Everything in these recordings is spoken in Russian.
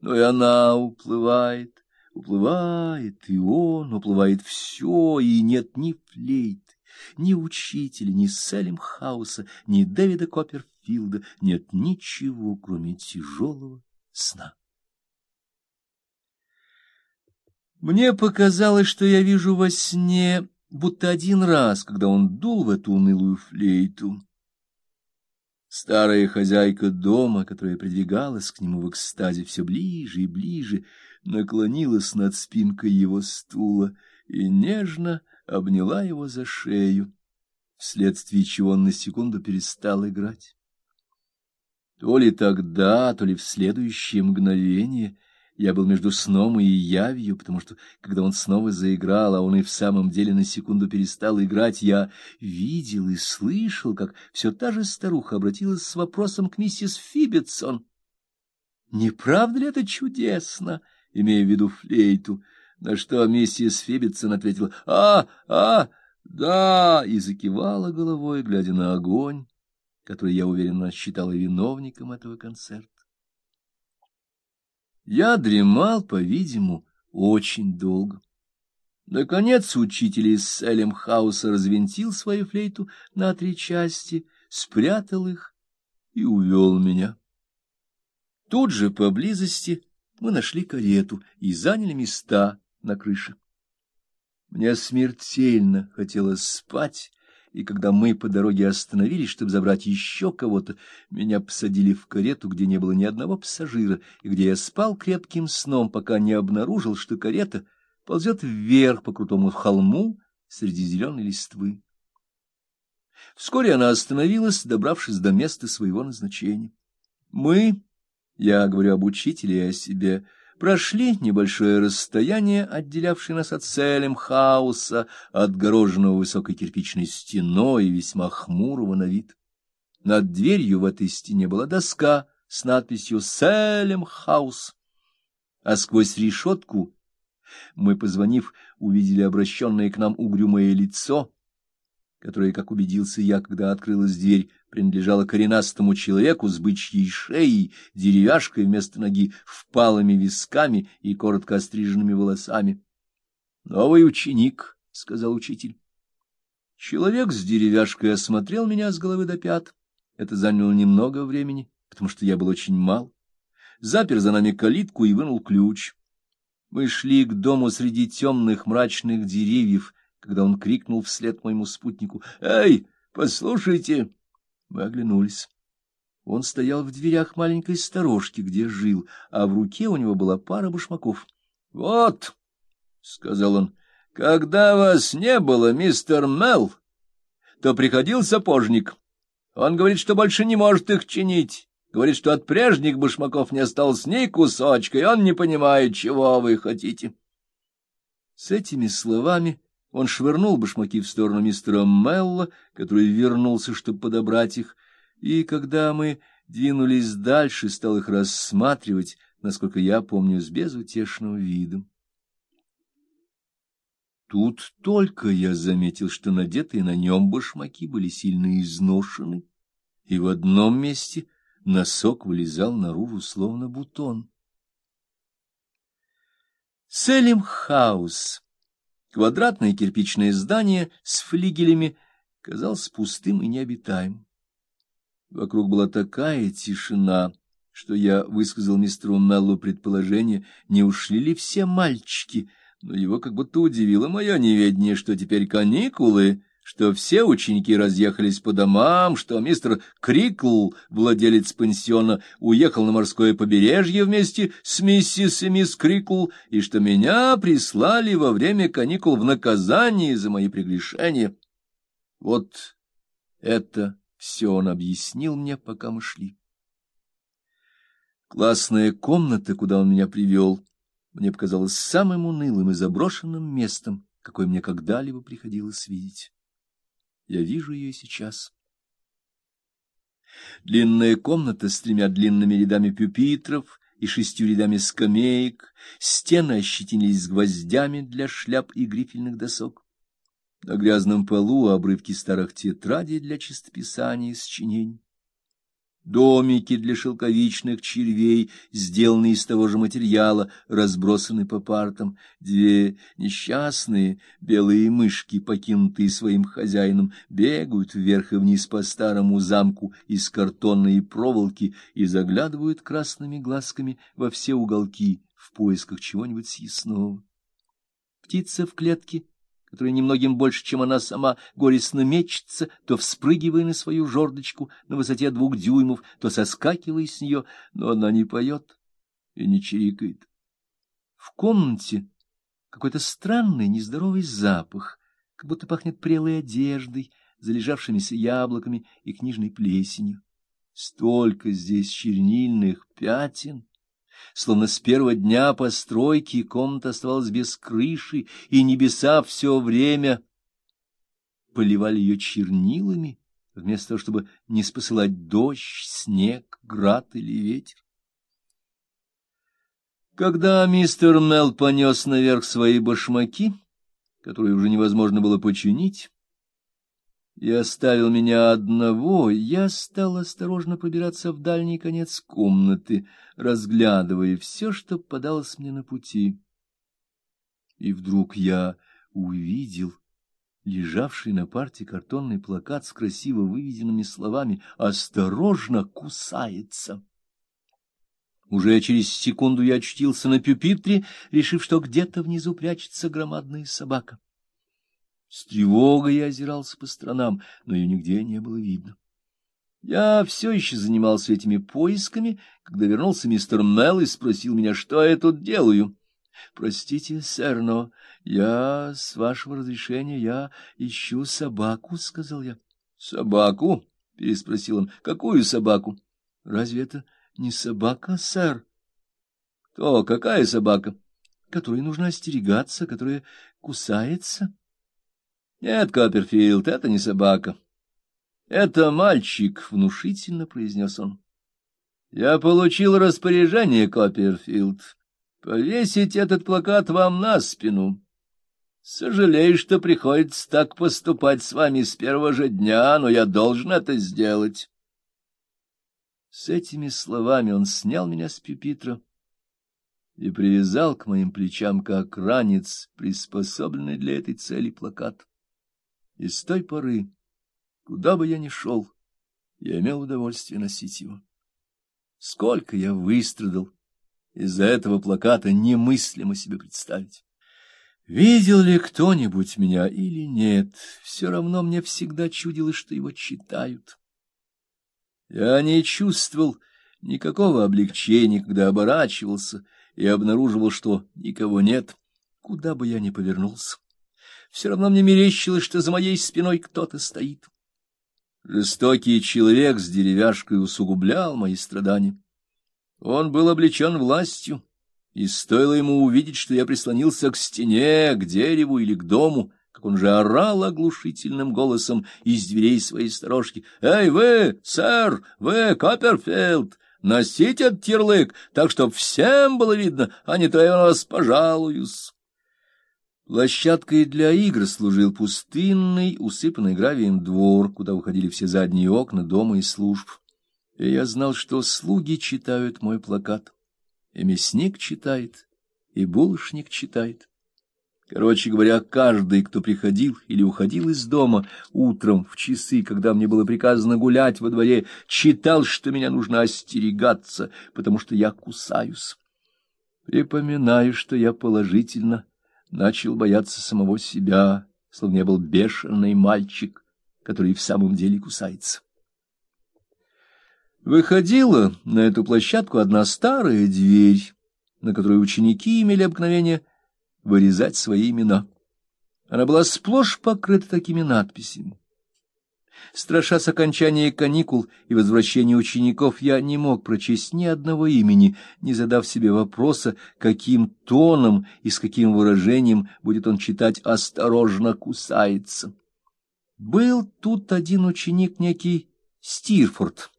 Но и она уплывает, уплывает, и он, уплывает все, и нет ни флейты, ни учителя, ни Селимхауса, ни Дэвида Копперфилда, нет ничего, кроме тяжелого сна. Мне показалось, что я вижу во сне, будто один раз, когда он дул в эту унылую флейту. Старая хозяйка дома, которая придвигалась к нему в экстазе все ближе и ближе, наклонилась над спинкой его стула и нежно обняла его за шею, вследствие чего он на секунду перестал играть. То ли тогда, то ли в следующее мгновение — я был между сном и явью, потому что, когда он снова заиграл, а он и в самом деле на секунду перестал играть, я видел и слышал, как все та же старуха обратилась с вопросом к миссис Фибетсон. Не правда ли это чудесно, имея в виду флейту? На что миссис Фибетсон ответила «А, а, да!» и закивала головой, глядя на огонь, который, я уверенно считала виновником этого концерта. Я дремал, по-видимому, очень долго. Наконец учитель из Селемхауса развинтил свою флейту на три части, спрятал их и увел меня. Тут же поблизости мы нашли карету и заняли места на крыше. Мне смертельно хотелось спать, и когда мы по дороге остановились, чтобы забрать еще кого-то, меня посадили в карету, где не было ни одного пассажира, и где я спал крепким сном, пока не обнаружил, что карета ползет вверх по крутому холму среди зеленой листвы. Вскоре она остановилась, добравшись до места своего назначения. Мы, я говорю об учителе и о себе, — прошли небольшое расстояние, отделявшее нас от Селем-хауса, отгороженного высокой кирпичной стеной и весьма хмурого на вид. Над дверью в этой стене была доска с надписью «Селем-хаус», а сквозь решетку мы, позвонив, увидели обращенное к нам угрюмое лицо, которое, как убедился я, когда открылась дверь, принадлежала коренастому человеку с бычьей шеей, деревяшкой вместо ноги, впалыми висками и коротко остриженными волосами. — Новый ученик, — сказал учитель. Человек с деревяшкой осмотрел меня с головы до пят. Это заняло немного времени, потому что я был очень мал. Запер за нами калитку и вынул ключ. Мы шли к дому среди темных мрачных деревьев, когда он крикнул вслед моему спутнику «Эй, послушайте!» Мы оглянулись. Он стоял в дверях маленькой сторожки, где жил, а в руке у него была пара башмаков. — Вот, — сказал он, — когда вас не было, мистер Мел, то приходил сапожник. Он говорит, что больше не может их чинить. Говорит, что от прежних башмаков не осталось ни кусочка, и он не понимает, чего вы хотите. С этими словами он швырнул башмаки в сторону мистера Мелла, который вернулся, чтобы подобрать их, и когда мы двинулись дальше, стал их рассматривать, насколько я помню, с безутешным видом. Тут только я заметил, что надетые на нем башмаки были сильно изношены, и в одном месте носок вылезал наружу, словно бутон. Селим Хаус Квадратное кирпичное здание с флигелями казалось пустым и необитаемым. Вокруг была такая тишина, что я высказал мистеру Меллу предположение, не ушли ли все мальчики, но его как будто удивило мое неведение, что теперь каникулы, что все ученики разъехались по домам, что мистер Крикл, владелец пансиона, уехал на морское побережье вместе с миссис и мисс Крикл, и что меня прислали во время каникул в наказание за мои прегрешения. Вот это все он объяснил мне, пока мы шли. Классная комната, куда он меня привел, мне показалась самым унылым и заброшенным местом, какое мне когда-либо приходилось видеть. Я вижу ее сейчас. Длинная комната с тремя длинными рядами пюпитров и шестью рядами скамеек, стены ощетинились гвоздями для шляп и грифельных досок. На грязном полу обрывки старых тетрадей для чистописания и сочинений. Домики для шелковичных червей, сделанные из того же материала, разбросаны по партам. Две несчастные белые мышки, покинутые своим хозяином, бегают вверх и вниз по старому замку из картонной проволоки и заглядывают красными глазками во все уголки в поисках чего-нибудь съестного. Птица в клетке которая немногим больше, чем она сама, горестно мечется, то вспрыгивая на свою жердочку на высоте двух дюймов, то соскакивая с нее, но она не поет и не чирикает. В комнате какой-то странный нездоровый запах, как будто пахнет прелой одеждой, залежавшимися яблоками и книжной плесенью. Столько здесь чернильных пятен! Словно с первого дня постройки комната оставалась без крыши, и небеса все время поливали ее чернилами, вместо того, чтобы не спосылать дождь, снег, град или ветер. Когда мистер Мел понес наверх свои башмаки, которые уже невозможно было починить, и оставил меня одного, я стал осторожно пробираться в дальний конец комнаты, разглядывая все, что подалось мне на пути. И вдруг я увидел лежавший на парте картонный плакат с красиво выведенными словами «Осторожно, кусается!». Уже через секунду я очутился на пюпитре, решив, что где-то внизу прячется громадная собака. С тревогой я озирался по сторонам, но ее нигде не было видно. Я все еще занимался этими поисками, когда вернулся мистер Мелл и спросил меня, что я тут делаю. — Простите, сэр, но я, с вашего разрешения, я ищу собаку, — сказал я. — Собаку? — переспросил он. — Какую собаку? — Разве это не собака, сэр? — Кто? Какая собака? — Которой нужно остерегаться, которая кусается. —— Нет, Копперфилд, это не собака. — Это мальчик, — внушительно произнес он. — Я получил распоряжение, Копперфилд, повесить этот плакат вам на спину. Сожалею, что приходится так поступать с вами с первого же дня, но я должен это сделать. С этими словами он снял меня с пюпитра и привязал к моим плечам, как ранец, приспособленный для этой цели плакат. И с той поры, куда бы я ни шел, я имел удовольствие носить его. Сколько я выстрадал из-за этого плаката, немыслимо себе представить. Видел ли кто-нибудь меня или нет, все равно мне всегда чудилось, что его читают. Я не чувствовал никакого облегчения, когда оборачивался и обнаруживал, что никого нет, куда бы я ни повернулся все равно мне мерещилось, что за моей спиной кто-то стоит. Жестокий человек с деревяшкой усугублял мои страдания. Он был облечен властью, и стоило ему увидеть, что я прислонился к стене, к дереву или к дому, как он же орал оглушительным голосом из дверей своей сторожки. «Эй, вы, сэр, вы, Копперфилд, носите этот ярлык, так, чтоб всем было видно, а не то я вас пожалуюсь». Площадкой для игр служил пустынный, усыпанный гравием двор, куда уходили все задние окна дома и служб. И я знал, что слуги читают мой плакат, и мясник читает, и булочник читает. Короче говоря, каждый, кто приходил или уходил из дома утром в часы, когда мне было приказано гулять во дворе, читал, что меня нужно остерегаться, потому что я кусаюсь. Припоминаю, что я положительно начал бояться самого себя, словно был бешеный мальчик, который в самом деле кусается. Выходила на эту площадку одна старая дверь, на которой ученики имели обыкновение вырезать свои имена. Она была сплошь покрыта такими надписями. Страшась окончания каникул и возвращения учеников, я не мог прочесть ни одного имени, не задав себе вопроса, каким тоном и с каким выражением будет он читать «осторожно кусается». Был тут один ученик, некий Стирфорд.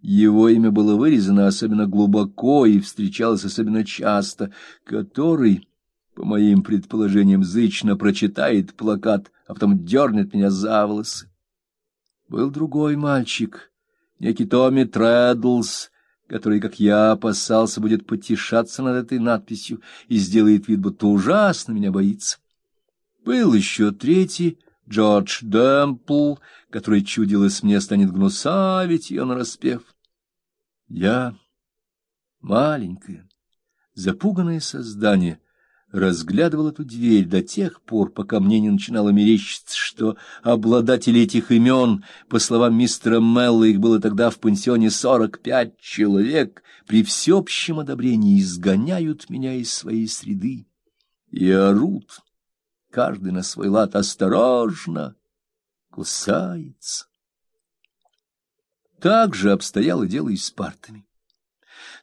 Его имя было вырезано особенно глубоко и встречалось особенно часто, который, по моим предположениям, зычно прочитает плакат, а потом дернет меня за волосы. Был другой мальчик, некий Томми Трэддлс, который, как я опасался, будет потешаться над этой надписью и сделает вид, будто ужасно меня боится. Был еще третий, Джордж Дэмпл, который, чудилось мне, станет гнусавить ее нараспев. Я, маленькое, запуганное создание, разглядывал эту дверь до тех пор, пока мне не начинало мерещиться, что обладатели этих имен, по словам мистера Мелла, их было тогда в пансионе сорок пять человек, при всеобщем одобрении изгоняют меня из своей среды и орут, каждый на свой лад осторожно кусается. Так же обстояло дело и с партами.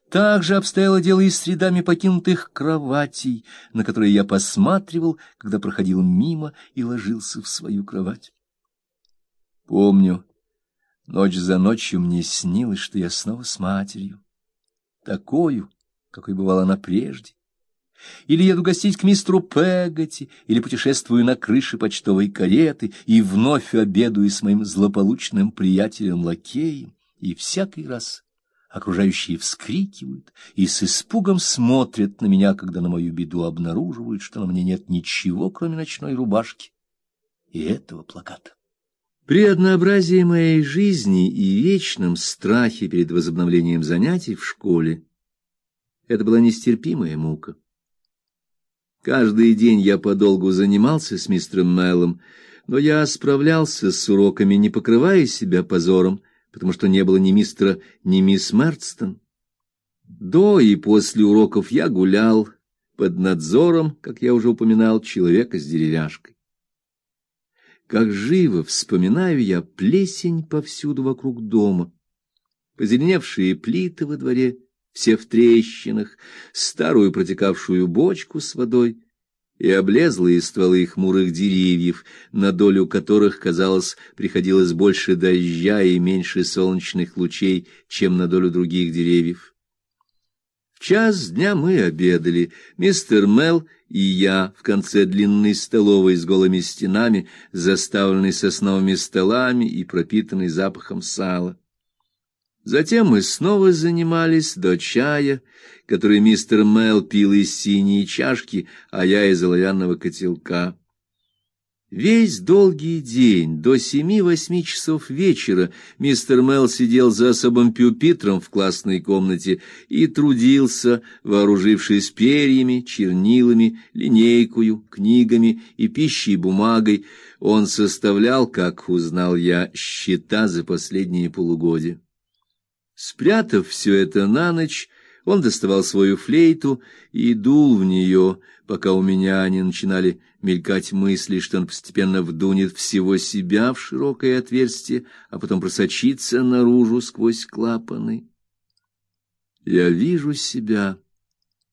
Так же обстояло дело и с рядами покинутых кроватей, на которые я посматривал, когда проходил мимо и ложился в свою кровать. Помню, ночь за ночью мне снилось, что я снова с матерью, такую, какой бывала она прежде. Или еду гостить к мистеру Пегати, или путешествую на крыше почтовой кареты и вновь обедаю с моим злополучным приятелем-лакеем, и всякий раз окружающие вскрикивают и с испугом смотрят на меня, когда на мою беду обнаруживают, что на мне нет ничего, кроме ночной рубашки и этого плаката. При однообразии моей жизни и вечном страхе перед возобновлением занятий в школе это была нестерпимая мука. Каждый день я подолгу занимался с мистером Мэллом, но я справлялся с уроками, не покрывая себя позором, потому что не было ни мистера, ни мисс Мерстон. До и после уроков я гулял под надзором, как я уже упоминал, человека с деревяшкой. Как живо вспоминаю я плесень повсюду вокруг дома, позеленевшие плиты во дворе, все в трещинах, старую протекавшую бочку с водой и облезлые стволы хмурых деревьев, на долю которых, казалось, приходилось больше дождя и меньше солнечных лучей, чем на долю других деревьев. В час дня мы обедали, мистер Мел и я в конце длинной столовой с голыми стенами, заставленной сосновыми столами и пропитанной запахом сала. Затем мы снова занимались до чая, который мистер Мел пил из синей чашки, а я из оловянного котелка. Весь долгий день, до семи-восьми часов вечера, мистер Мел сидел за особым пюпитром в классной комнате и трудился, вооружившись перьями, чернилами, линейкою, книгами и пищей бумагой. Он составлял, как узнал я, счета за последние полугодия. Спрятав все это на ночь, он доставал свою флейту и дул в нее, пока у меня не начинали мелькать мысли, что он постепенно вдунет всего себя в широкое отверстие, а потом просочится наружу сквозь клапаны. Я вижу себя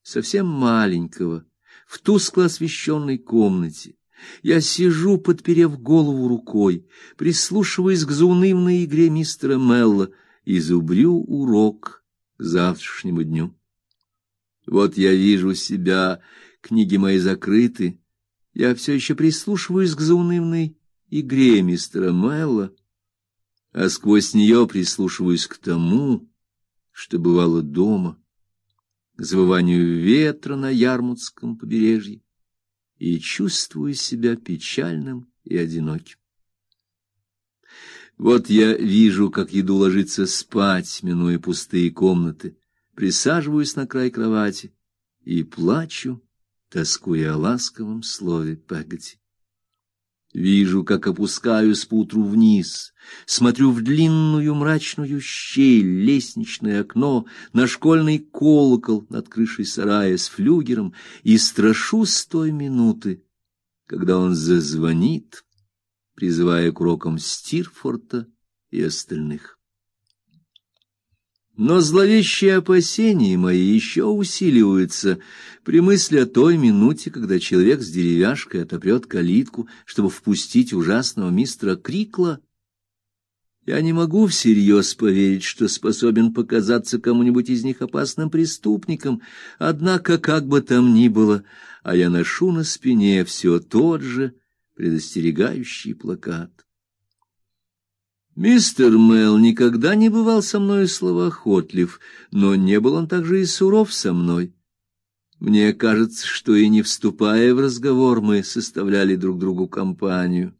совсем маленького в тускло освещенной комнате. Я сижу, подперев голову рукой, прислушиваясь к заунывной игре мистера Мелла — и зубрю урок завтрашнему дню. Вот я вижу себя, книги мои закрыты, я все еще прислушиваюсь к заунывной игре мистера Мэлла, а сквозь нее прислушиваюсь к тому, что бывало дома, к завыванию ветра на Ярмутском побережье, и чувствую себя печальным и одиноким. Вот я вижу, как иду ложиться спать, минуя пустые комнаты, присаживаюсь на край кровати и плачу, тоскуя о ласковом слове Пегати. Вижу, как опускаюсь поутру вниз, смотрю в длинную мрачную щель, лестничное окно, на школьный колокол над крышей сарая с флюгером и страшусь той минуты, когда он зазвонит, призывая к урокам Стирфорта и остальных. Но зловещие опасения мои еще усиливаются при мысли о той минуте, когда человек с деревяшкой отопрет калитку, чтобы впустить ужасного мистера Крикла. Я не могу всерьез поверить, что способен показаться кому-нибудь из них опасным преступником, однако, как бы там ни было, а я ношу на спине все тот же предостерегающий плакат. Мистер Мэл никогда не бывал со мной словоохотлив, но не был он также и суров со мной. Мне кажется, что и не вступая в разговор, мы составляли друг другу компанию.